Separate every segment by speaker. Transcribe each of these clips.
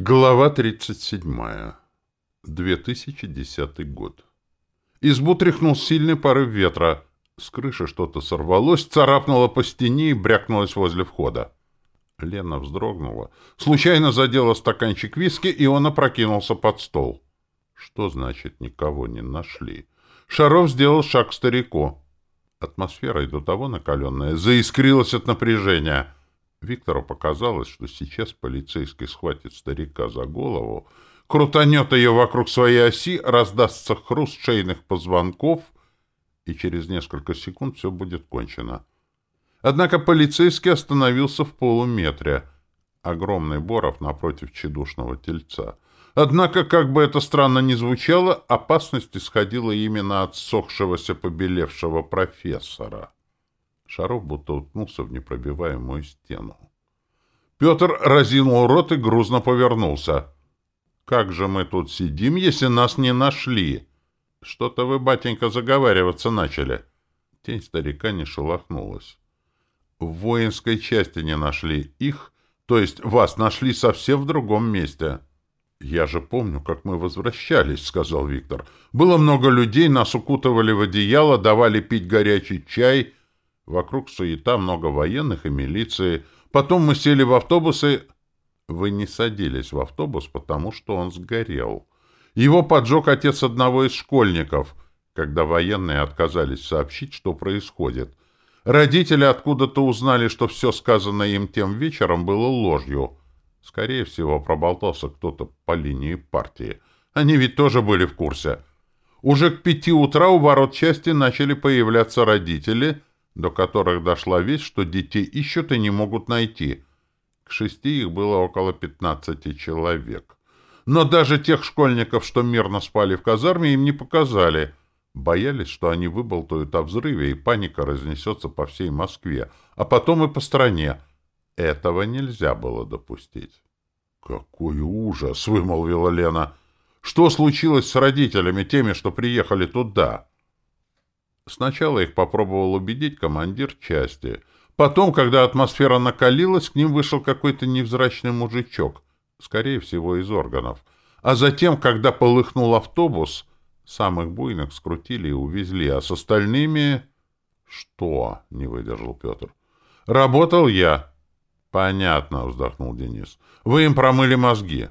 Speaker 1: Глава 37. 2010 год. Избу тряхнул сильный порыв ветра. С крыши что-то сорвалось, царапнуло по стене и брякнулось возле входа. Лена вздрогнула. Случайно задела стаканчик виски, и он опрокинулся под стол. Что значит «никого не нашли»? Шаров сделал шаг к старику. Атмосфера и до того накаленная заискрилась от напряжения — Виктору показалось, что сейчас полицейский схватит старика за голову, крутанет ее вокруг своей оси, раздастся хруст шейных позвонков, и через несколько секунд все будет кончено. Однако полицейский остановился в полуметре. Огромный Боров напротив чедушного тельца. Однако, как бы это странно ни звучало, опасность исходила именно от сохшегося побелевшего профессора. Шаров будто уткнулся в непробиваемую стену. Петр разинул рот и грузно повернулся. «Как же мы тут сидим, если нас не нашли? Что-то вы, батенька, заговариваться начали». Тень старика не шелохнулась. «В воинской части не нашли их, то есть вас нашли совсем в другом месте». «Я же помню, как мы возвращались», — сказал Виктор. «Было много людей, нас укутывали в одеяло, давали пить горячий чай» Вокруг суета, много военных и милиции. Потом мы сели в автобусы. Вы не садились в автобус, потому что он сгорел. Его поджег отец одного из школьников, когда военные отказались сообщить, что происходит. Родители откуда-то узнали, что все сказанное им тем вечером было ложью. Скорее всего, проболтался кто-то по линии партии. Они ведь тоже были в курсе. Уже к пяти утра у ворот части начали появляться родители — до которых дошла весть, что детей ищут и не могут найти. К шести их было около пятнадцати человек. Но даже тех школьников, что мирно спали в казарме, им не показали. Боялись, что они выболтают о взрыве, и паника разнесется по всей Москве, а потом и по стране. Этого нельзя было допустить. «Какой ужас!» — вымолвила Лена. «Что случилось с родителями, теми, что приехали туда?» Сначала их попробовал убедить командир части. Потом, когда атмосфера накалилась, к ним вышел какой-то невзрачный мужичок, скорее всего, из органов. А затем, когда полыхнул автобус, самых буйных скрутили и увезли, а с остальными... «Что?» — не выдержал Петр. «Работал я». «Понятно», — вздохнул Денис. «Вы им промыли мозги».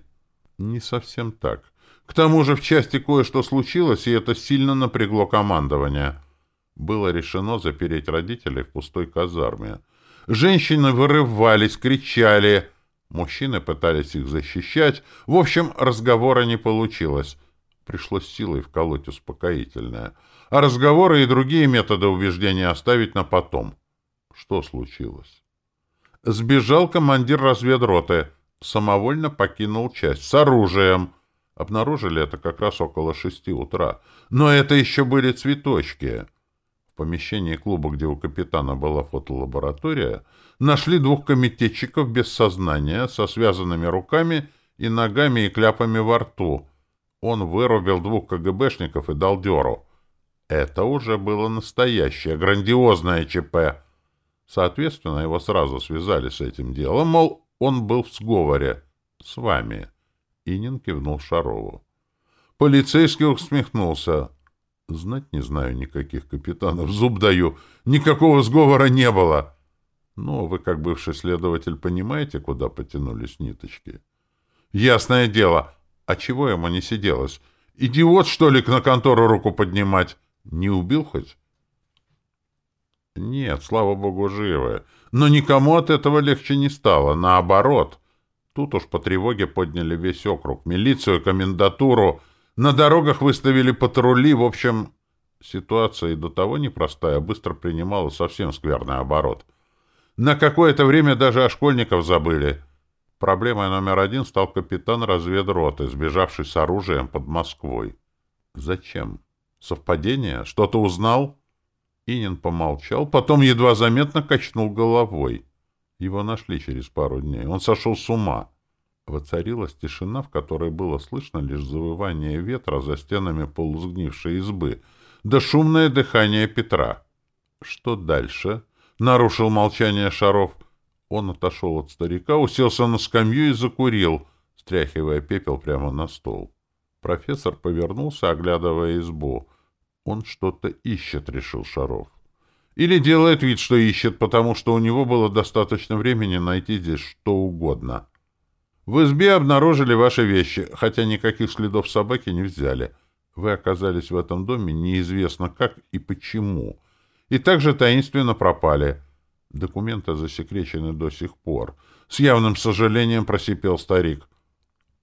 Speaker 1: «Не совсем так. К тому же в части кое-что случилось, и это сильно напрягло командование» было решено запереть родителей в пустой казарме. Женщины вырывались, кричали. Мужчины пытались их защищать. В общем, разговора не получилось. Пришлось силой вколоть успокоительное. А разговоры и другие методы убеждения оставить на потом. Что случилось? Сбежал командир разведроты. Самовольно покинул часть. С оружием. Обнаружили это как раз около шести утра. Но это еще были цветочки помещении клуба, где у капитана была фотолаборатория, нашли двух комитетчиков без сознания, со связанными руками и ногами и кляпами во рту. Он вырубил двух КГБшников и дал дёру. Это уже было настоящее, грандиозное ЧП. Соответственно, его сразу связали с этим делом, мол, он был в сговоре с вами. Инин кивнул Шарову. Полицейский усмехнулся. Знать не знаю никаких капитанов, зуб даю. Никакого сговора не было. Но вы, как бывший следователь, понимаете, куда потянулись ниточки? Ясное дело. А чего ему не сиделось? Идиот, что ли, на контору руку поднимать? Не убил хоть? Нет, слава богу, живы. Но никому от этого легче не стало. Наоборот. Тут уж по тревоге подняли весь округ. Милицию, комендатуру... На дорогах выставили патрули, в общем, ситуация и до того непростая, быстро принимала совсем скверный оборот. На какое-то время даже о школьников забыли. Проблемой номер один стал капитан разведроты, сбежавший с оружием под Москвой. Зачем? Совпадение? Что-то узнал? Инин помолчал, потом едва заметно качнул головой. Его нашли через пару дней. Он сошел с ума. Воцарилась тишина, в которой было слышно лишь завывание ветра за стенами полусгнившей избы, да шумное дыхание Петра. «Что дальше?» — нарушил молчание Шаров. Он отошел от старика, уселся на скамью и закурил, стряхивая пепел прямо на стол. Профессор повернулся, оглядывая избу. Он что-то ищет, решил Шаров. Или делает вид, что ищет, потому что у него было достаточно времени найти здесь что угодно. В избе обнаружили ваши вещи, хотя никаких следов собаки не взяли. Вы оказались в этом доме неизвестно как и почему. И также таинственно пропали. Документы засекречены до сих пор. С явным сожалением просипел старик.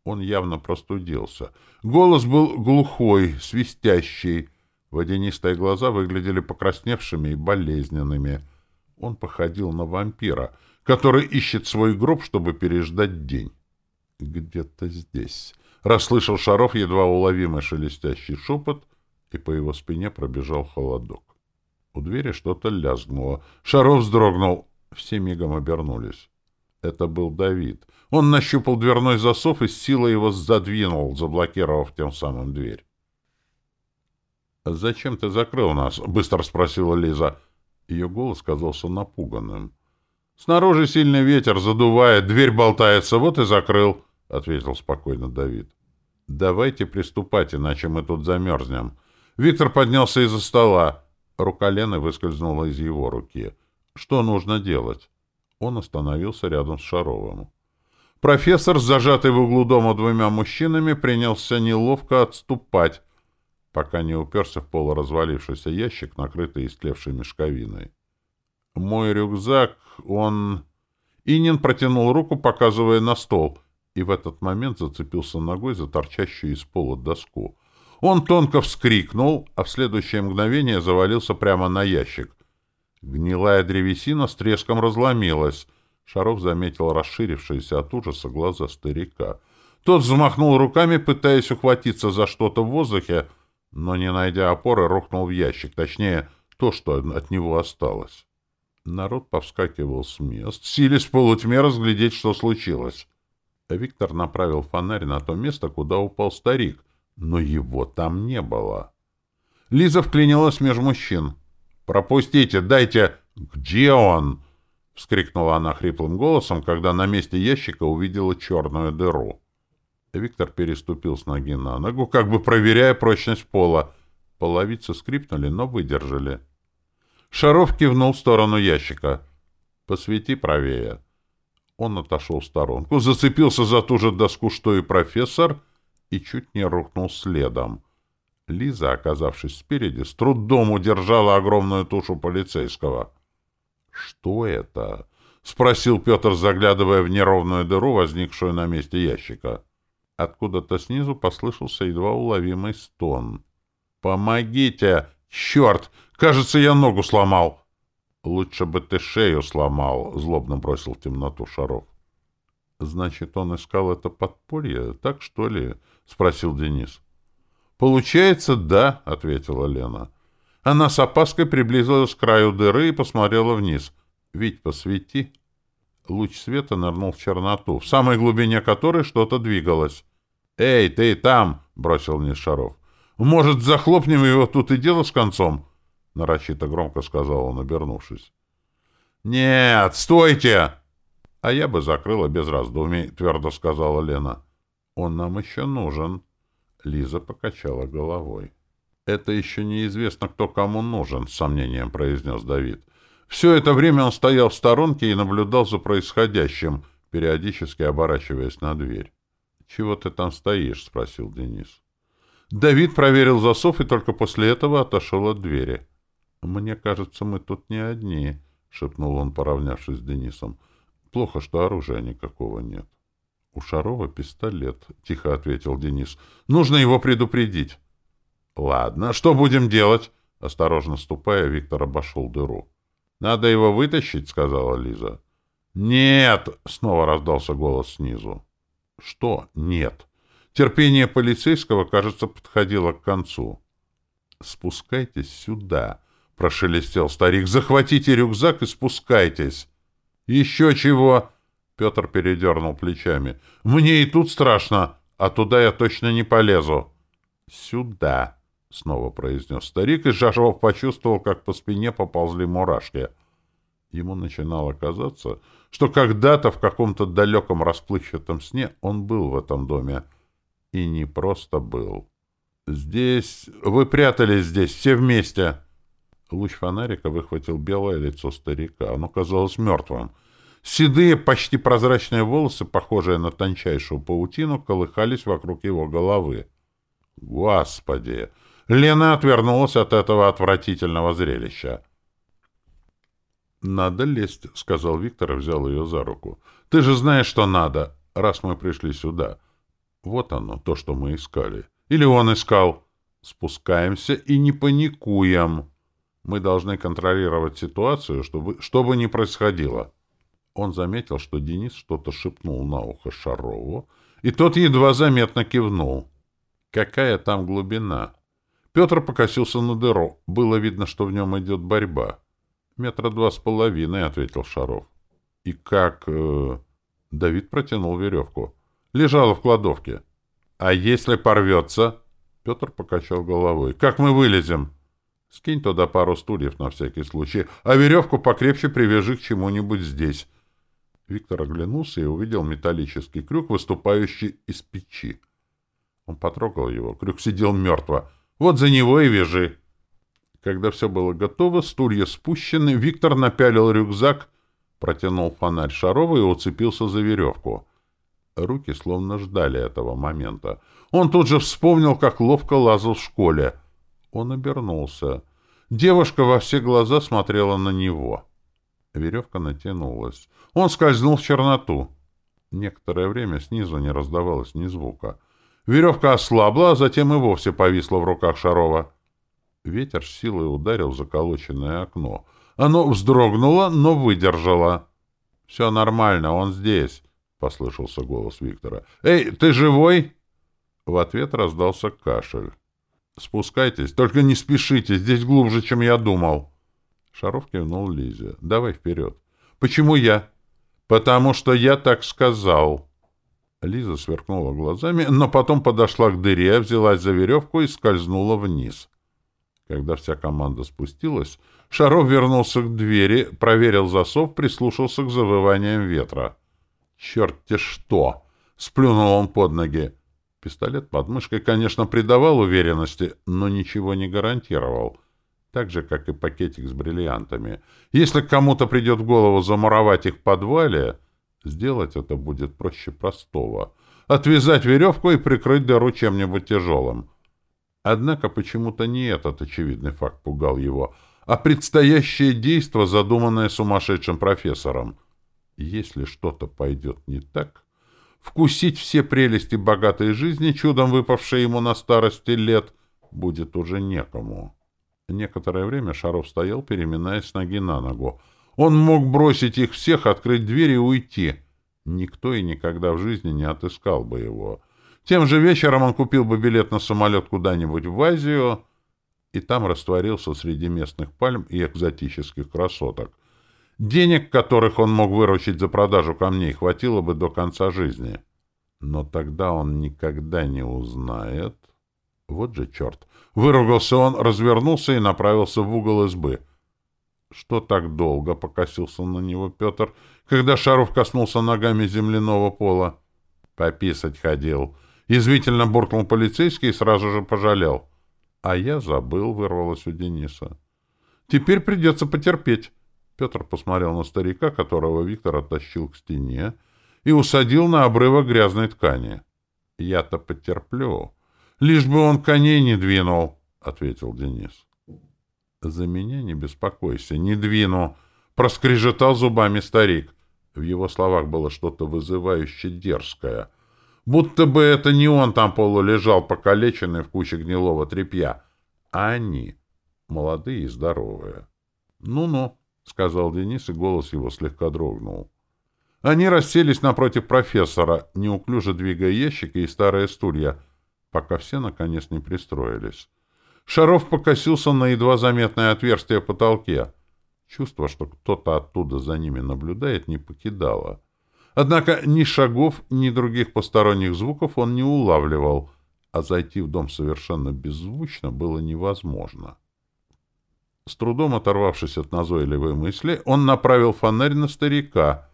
Speaker 1: Он явно простудился. Голос был глухой, свистящий. Водянистые глаза выглядели покрасневшими и болезненными. Он походил на вампира, который ищет свой гроб, чтобы переждать день. «Где-то здесь», — расслышал Шаров едва уловимый шелестящий шепот, и по его спине пробежал холодок. У двери что-то лязгнуло. Шаров вздрогнул. Все мигом обернулись. Это был Давид. Он нащупал дверной засов и с силой его задвинул, заблокировав тем самым дверь. «Зачем ты закрыл нас?» — быстро спросила Лиза. Ее голос казался напуганным. «Снаружи сильный ветер задувает, дверь болтается, вот и закрыл», — ответил спокойно Давид. «Давайте приступать, иначе мы тут замерзнем». Виктор поднялся из-за стола. Рука Лены выскользнула из его руки. «Что нужно делать?» Он остановился рядом с Шаровым. Профессор, зажатый в углу дома двумя мужчинами, принялся неловко отступать, пока не уперся в полуразвалившийся ящик, накрытый истлевшей мешковиной. «Мой рюкзак, он...» Инин протянул руку, показывая на стол, и в этот момент зацепился ногой за торчащую из пола доску. Он тонко вскрикнул, а в следующее мгновение завалился прямо на ящик. Гнилая древесина с треском разломилась. Шаров заметил расширившиеся от ужаса глаза старика. Тот взмахнул руками, пытаясь ухватиться за что-то в воздухе, но, не найдя опоры, рухнул в ящик, точнее, то, что от него осталось. Народ повскакивал с мест, силясь в полутьме разглядеть, что случилось. Виктор направил фонарь на то место, куда упал старик, но его там не было. Лиза вклинилась меж мужчин. «Пропустите, дайте...» «Где он?» — вскрикнула она хриплым голосом, когда на месте ящика увидела черную дыру. Виктор переступил с ноги на ногу, как бы проверяя прочность пола. Половицы скрипнули, но выдержали. Шаров кивнул в сторону ящика. «Посвети правее». Он отошел в сторонку, зацепился за ту же доску, что и профессор, и чуть не рухнул следом. Лиза, оказавшись спереди, с трудом удержала огромную тушу полицейского. «Что это?» — спросил Петр, заглядывая в неровную дыру, возникшую на месте ящика. Откуда-то снизу послышался едва уловимый стон. «Помогите! Черт! Кажется, я ногу сломал!» «Лучше бы ты шею сломал», — злобно бросил в темноту Шаров. «Значит, он искал это подполье, так что ли?» — спросил Денис. «Получается, да», — ответила Лена. Она с опаской приблизилась к краю дыры и посмотрела вниз. «Ведь посвети». Луч света нырнул в черноту, в самой глубине которой что-то двигалось. «Эй, ты там!» — бросил вниз Шаров. «Может, захлопнем его тут и дело с концом?» — нарочито громко сказал он, обернувшись. «Нет, стойте!» «А я бы закрыла без раздумий», — твердо сказала Лена. «Он нам еще нужен». Лиза покачала головой. «Это еще неизвестно, кто кому нужен», — с сомнением произнес Давид. Все это время он стоял в сторонке и наблюдал за происходящим, периодически оборачиваясь на дверь. «Чего ты там стоишь?» — спросил Денис. Давид проверил засов и только после этого отошел от двери. «Мне кажется, мы тут не одни», — шепнул он, поравнявшись с Денисом. «Плохо, что оружия никакого нет». «У Шарова пистолет», — тихо ответил Денис. «Нужно его предупредить». «Ладно, что будем делать?» Осторожно ступая, Виктор обошел дыру. «Надо его вытащить», — сказала Лиза. «Нет!» — снова раздался голос снизу. «Что «нет»?» Терпение полицейского, кажется, подходило к концу. «Спускайтесь сюда», — прошелестел старик. «Захватите рюкзак и спускайтесь». «Еще чего?» Петр передернул плечами. «Мне и тут страшно, а туда я точно не полезу». «Сюда», — снова произнес старик, и Жажов почувствовал, как по спине поползли мурашки. Ему начинало казаться, что когда-то в каком-то далеком расплывчатом сне он был в этом доме. И не просто был. «Здесь... Вы прятались здесь, все вместе!» Луч фонарика выхватил белое лицо старика. Оно казалось мертвым. Седые, почти прозрачные волосы, похожие на тончайшую паутину, колыхались вокруг его головы. «Господи!» Лена отвернулась от этого отвратительного зрелища. «Надо лезть», — сказал Виктор и взял ее за руку. «Ты же знаешь, что надо, раз мы пришли сюда. Вот оно, то, что мы искали. Или он искал. Спускаемся и не паникуем. Мы должны контролировать ситуацию, чтобы, что бы ни происходило». Он заметил, что Денис что-то шепнул на ухо Шарову, и тот едва заметно кивнул. «Какая там глубина?» Петр покосился на дыру. Было видно, что в нем идет борьба. «Метра два с половиной», — ответил Шаров. «И как...» э... Давид протянул веревку. «Лежала в кладовке». «А если порвется?» Петр покачал головой. «Как мы вылезем?» «Скинь туда пару стульев на всякий случай, а веревку покрепче привяжи к чему-нибудь здесь». Виктор оглянулся и увидел металлический крюк, выступающий из печи. Он потрогал его. Крюк сидел мертво. «Вот за него и вяжи». Когда все было готово, стулья спущены, Виктор напялил рюкзак, протянул фонарь Шарова и уцепился за веревку. Руки словно ждали этого момента. Он тут же вспомнил, как ловко лазал в школе. Он обернулся. Девушка во все глаза смотрела на него. Веревка натянулась. Он скользнул в черноту. Некоторое время снизу не раздавалось ни звука. Веревка ослабла, а затем и вовсе повисла в руках Шарова. Ветер с силой ударил в заколоченное окно. Оно вздрогнуло, но выдержало. — Все нормально, он здесь, — послышался голос Виктора. — Эй, ты живой? В ответ раздался кашель. — Спускайтесь, только не спешите, здесь глубже, чем я думал. Шаров кивнул Лизе. — Давай вперед. — Почему я? — Потому что я так сказал. Лиза сверкнула глазами, но потом подошла к дыре, взялась за веревку и скользнула вниз. Когда вся команда спустилась, Шаров вернулся к двери, проверил засов, прислушался к завываниям ветра. «Черт-те что!» — сплюнул он под ноги. Пистолет под мышкой, конечно, придавал уверенности, но ничего не гарантировал. Так же, как и пакетик с бриллиантами. Если кому-то придет в голову замуровать их в подвале, сделать это будет проще простого. Отвязать веревку и прикрыть дыру чем-нибудь тяжелым. Однако почему-то не этот очевидный факт пугал его, а предстоящее действо, задуманное сумасшедшим профессором. Если что-то пойдет не так, вкусить все прелести богатой жизни, чудом выпавшей ему на старости лет, будет уже некому. Некоторое время Шаров стоял, переминаясь с ноги на ногу. Он мог бросить их всех, открыть дверь и уйти. Никто и никогда в жизни не отыскал бы его. — тем же вечером он купил бы билет на самолет куда-нибудь в Азию и там растворился среди местных пальм и экзотических красоток. Денег, которых он мог выручить за продажу камней, хватило бы до конца жизни. Но тогда он никогда не узнает. Вот же черт! Выругался он, развернулся и направился в угол избы. Что так долго покосился на него Петр, когда Шаров коснулся ногами земляного пола? Пописать ходил. Язвительно буркнул полицейский и сразу же пожалел. А я забыл, вырвалось у Дениса. Теперь придется потерпеть. Петр посмотрел на старика, которого Виктор оттащил к стене, и усадил на обрывок грязной ткани. — Я-то потерплю. Лишь бы он коней не двинул, — ответил Денис. — За меня не беспокойся, не двину, — проскрежетал зубами старик. В его словах было что-то вызывающе дерзкое — Будто бы это не он там полулежал, покалеченный в куче гнилого тряпья, а они, молодые и здоровые. «Ну-ну», — сказал Денис, и голос его слегка дрогнул. Они расселись напротив профессора, неуклюже двигая ящики и старые стулья, пока все, наконец, не пристроились. Шаров покосился на едва заметное отверстие в потолке. Чувство, что кто-то оттуда за ними наблюдает, не покидало. Однако ни шагов, ни других посторонних звуков он не улавливал, а зайти в дом совершенно беззвучно было невозможно. С трудом оторвавшись от назойливой мысли, он направил фонарь на старика.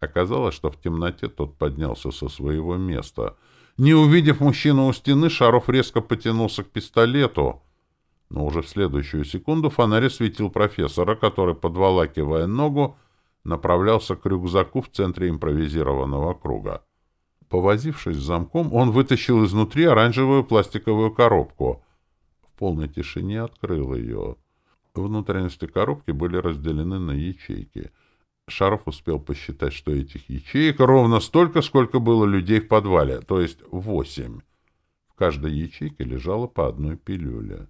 Speaker 1: Оказалось, что в темноте тот поднялся со своего места. Не увидев мужчину у стены, Шаров резко потянулся к пистолету. Но уже в следующую секунду фонарь осветил профессора, который, подволакивая ногу, направлялся к рюкзаку в центре импровизированного круга. Повозившись с замком, он вытащил изнутри оранжевую пластиковую коробку. В полной тишине открыл ее. Внутренности коробки были разделены на ячейки. Шаров успел посчитать, что этих ячеек ровно столько, сколько было людей в подвале, то есть восемь. В каждой ячейке лежало по одной пилюле.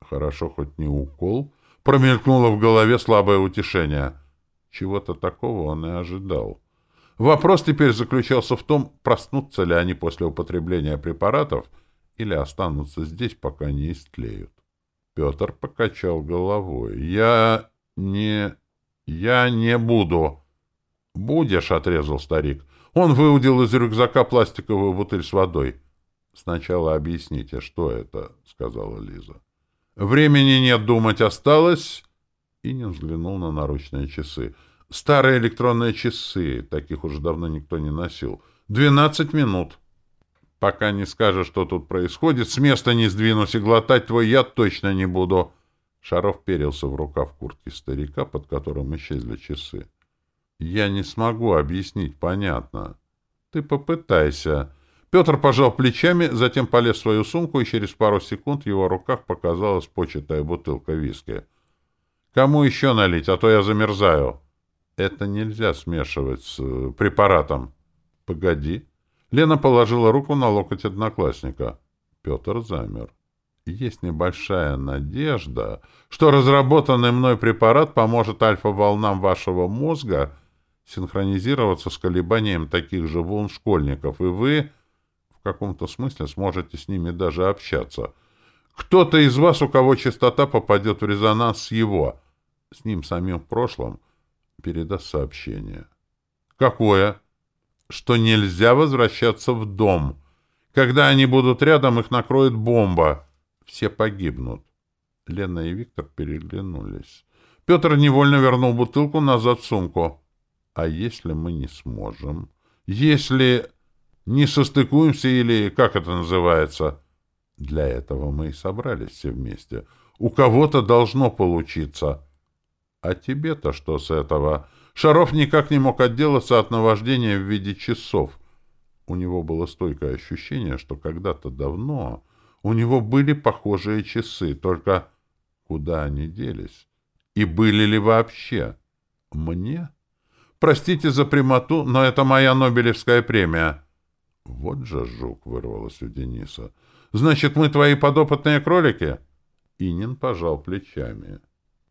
Speaker 1: Хорошо хоть не укол. Промелькнуло в голове слабое утешение. Чего-то такого он и ожидал. Вопрос теперь заключался в том, проснутся ли они после употребления препаратов или останутся здесь, пока не истлеют. Петр покачал головой. «Я не... я не буду». «Будешь», — отрезал старик. Он выудил из рюкзака пластиковую бутыль с водой. «Сначала объясните, что это», — сказала Лиза. «Времени нет думать осталось». Инин взглянул на наручные часы. Старые электронные часы, таких уже давно никто не носил. Двенадцать минут. Пока не скажешь, что тут происходит, с места не сдвинусь и глотать твой яд точно не буду. Шаров перился в рукав куртки старика, под которым исчезли часы. Я не смогу объяснить, понятно. Ты попытайся. Петр пожал плечами, затем полез в свою сумку, и через пару секунд в его руках показалась початая бутылка виски. Кому еще налить, а то я замерзаю. Это нельзя смешивать с э, препаратом. Погоди. Лена положила руку на локоть одноклассника. Петр замер. Есть небольшая надежда, что разработанный мной препарат поможет альфа-волнам вашего мозга синхронизироваться с колебанием таких же волн школьников, и вы в каком-то смысле сможете с ними даже общаться. Кто-то из вас, у кого частота попадет в резонанс с его, с ним самим в прошлом, передаст сообщение. Какое? Что нельзя возвращаться в дом. Когда они будут рядом, их накроет бомба. Все погибнут. Лена и Виктор переглянулись. Петр невольно вернул бутылку назад в сумку. А если мы не сможем? Если не состыкуемся или как это называется? Для этого мы и собрались все вместе. У кого-то должно получиться. А тебе-то что с этого? Шаров никак не мог отделаться от наваждения в виде часов. У него было стойкое ощущение, что когда-то давно у него были похожие часы, только куда они делись? И были ли вообще? Мне? Простите за прямоту, но это моя Нобелевская премия. Вот же жук вырвалось у Дениса. Значит, мы твои подопытные кролики? Инин пожал плечами.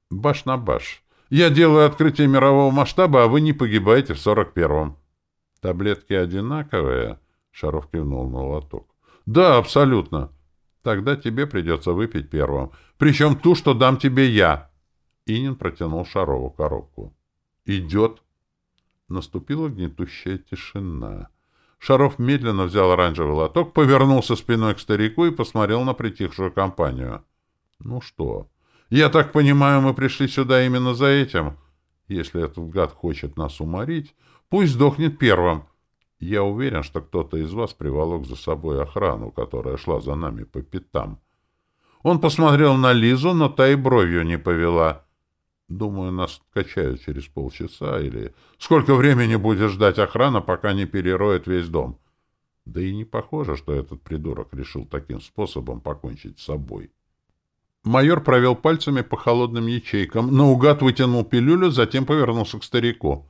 Speaker 1: Баш на баш. Я делаю открытие мирового масштаба, а вы не погибаете в сорок первом. Таблетки одинаковые? Шаров кивнул на лоток. Да, абсолютно. Тогда тебе придется выпить первым. Причем ту, что дам тебе я. Инин протянул Шарову коробку. Идет. Наступила гнетущая тишина. Шаров медленно взял оранжевый лоток, повернулся спиной к старику и посмотрел на притихшую компанию. Ну что, я так понимаю, мы пришли сюда именно за этим. Если этот гад хочет нас уморить, пусть сдохнет первым. Я уверен, что кто-то из вас приволок за собой охрану, которая шла за нами по пятам. Он посмотрел на Лизу, но та и бровью не повела. Думаю, нас качают через полчаса или... Сколько времени будет ждать охрана, пока не перероет весь дом? Да и не похоже, что этот придурок решил таким способом покончить с собой. Майор провел пальцами по холодным ячейкам, наугад вытянул пилюлю, затем повернулся к старику.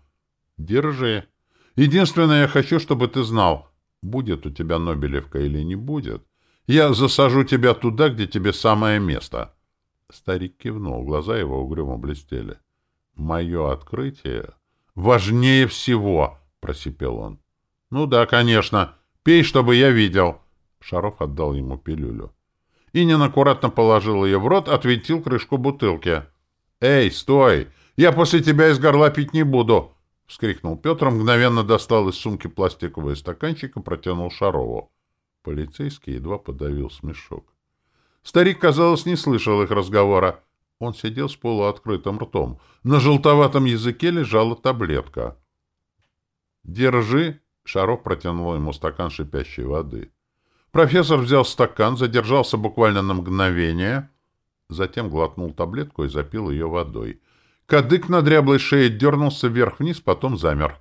Speaker 1: «Держи. Единственное, я хочу, чтобы ты знал, будет у тебя Нобелевка или не будет. Я засажу тебя туда, где тебе самое место». Старик кивнул, глаза его угрюмо блестели. «Мое открытие важнее всего», — просипел он. «Ну да, конечно. Пей, чтобы я видел». Шаров отдал ему пилюлю. Инин аккуратно положил ее в рот, отвинтил крышку бутылки. «Эй, стой! Я после тебя из горла пить не буду!» — вскрикнул Петр, мгновенно достал из сумки пластиковый стаканчик и протянул Шарову. Полицейский едва подавил смешок. Старик, казалось, не слышал их разговора. Он сидел с полуоткрытым ртом. На желтоватом языке лежала таблетка. «Держи!» — Шаров протянул ему стакан шипящей воды. Профессор взял стакан, задержался буквально на мгновение, затем глотнул таблетку и запил ее водой. Кадык на дряблой шее дернулся вверх-вниз, потом замер.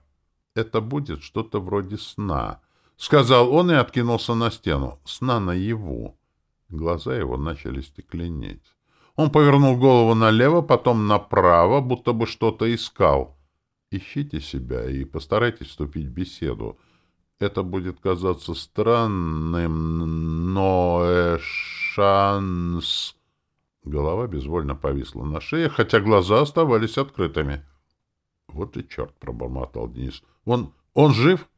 Speaker 1: «Это будет что-то вроде сна», — сказал он и откинулся на стену. «Сна наяву». Глаза его начали стекленеть. Он повернул голову налево, потом направо, будто бы что-то искал. Ищите себя и постарайтесь вступить в беседу. Это будет казаться странным, но э, шанс... Голова безвольно повисла на шее, хотя глаза оставались открытыми. — Вот и черт! — пробормотал Денис. — Он... он жив?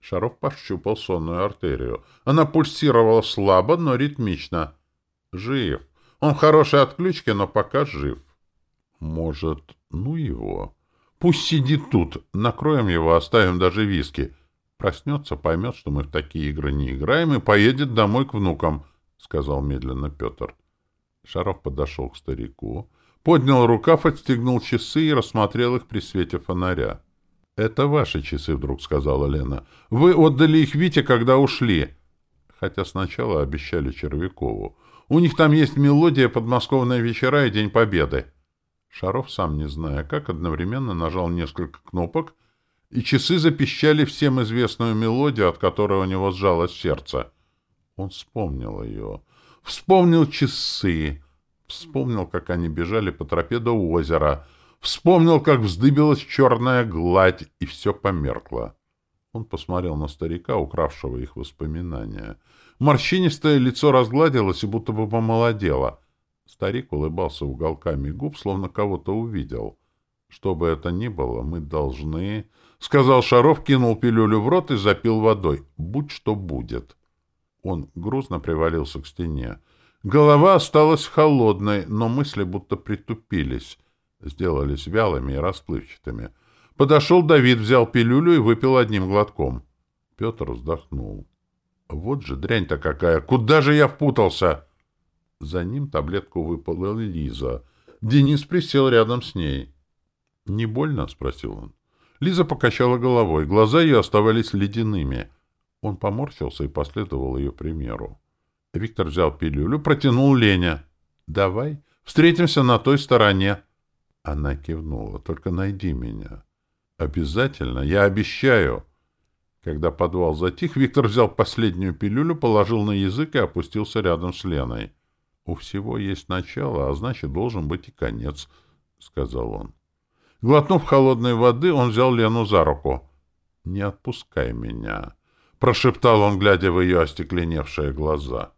Speaker 1: Шаров пощупал сонную артерию. Она пульсировала слабо, но ритмично. — Жив. Он в хорошей отключке, но пока жив. — Может, ну его... Пусть сидит тут. Накроем его, оставим даже виски. Проснется, поймет, что мы в такие игры не играем, и поедет домой к внукам, — сказал медленно Петр. Шаров подошел к старику, поднял рукав, отстегнул часы и рассмотрел их при свете фонаря. — Это ваши часы, — вдруг сказала Лена. — Вы отдали их Вите, когда ушли. Хотя сначала обещали Червякову. У них там есть мелодия «Подмосковные вечера» и «День Победы». Шаров, сам не зная как, одновременно нажал несколько кнопок, и часы запищали всем известную мелодию, от которой у него сжалось сердце. Он вспомнил ее. Вспомнил часы. Вспомнил, как они бежали по тропе до озера. Вспомнил, как вздыбилась черная гладь, и все померкло. Он посмотрел на старика, укравшего их воспоминания. Морщинистое лицо разгладилось и будто бы помолодело — Старик улыбался уголками губ, словно кого-то увидел. «Что бы это ни было, мы должны...» — сказал Шаров, кинул пилюлю в рот и запил водой. «Будь что будет». Он грустно привалился к стене. Голова осталась холодной, но мысли будто притупились, сделались вялыми и расплывчатыми. Подошел Давид, взял пилюлю и выпил одним глотком. Петр вздохнул. «Вот же дрянь-то какая! Куда же я впутался?» За ним таблетку выпала Лиза. Денис присел рядом с ней. «Не больно?» — спросил он. Лиза покачала головой. Глаза ее оставались ледяными. Он поморщился и последовал ее примеру. Виктор взял пилюлю, протянул Леня. «Давай, встретимся на той стороне». Она кивнула. «Только найди меня». «Обязательно, я обещаю». Когда подвал затих, Виктор взял последнюю пилюлю, положил на язык и опустился рядом с Леной. «У всего есть начало, а значит, должен быть и конец», — сказал он. Глотнув холодной воды, он взял Лену за руку. «Не отпускай меня», — прошептал он, глядя в ее остекленевшие глаза.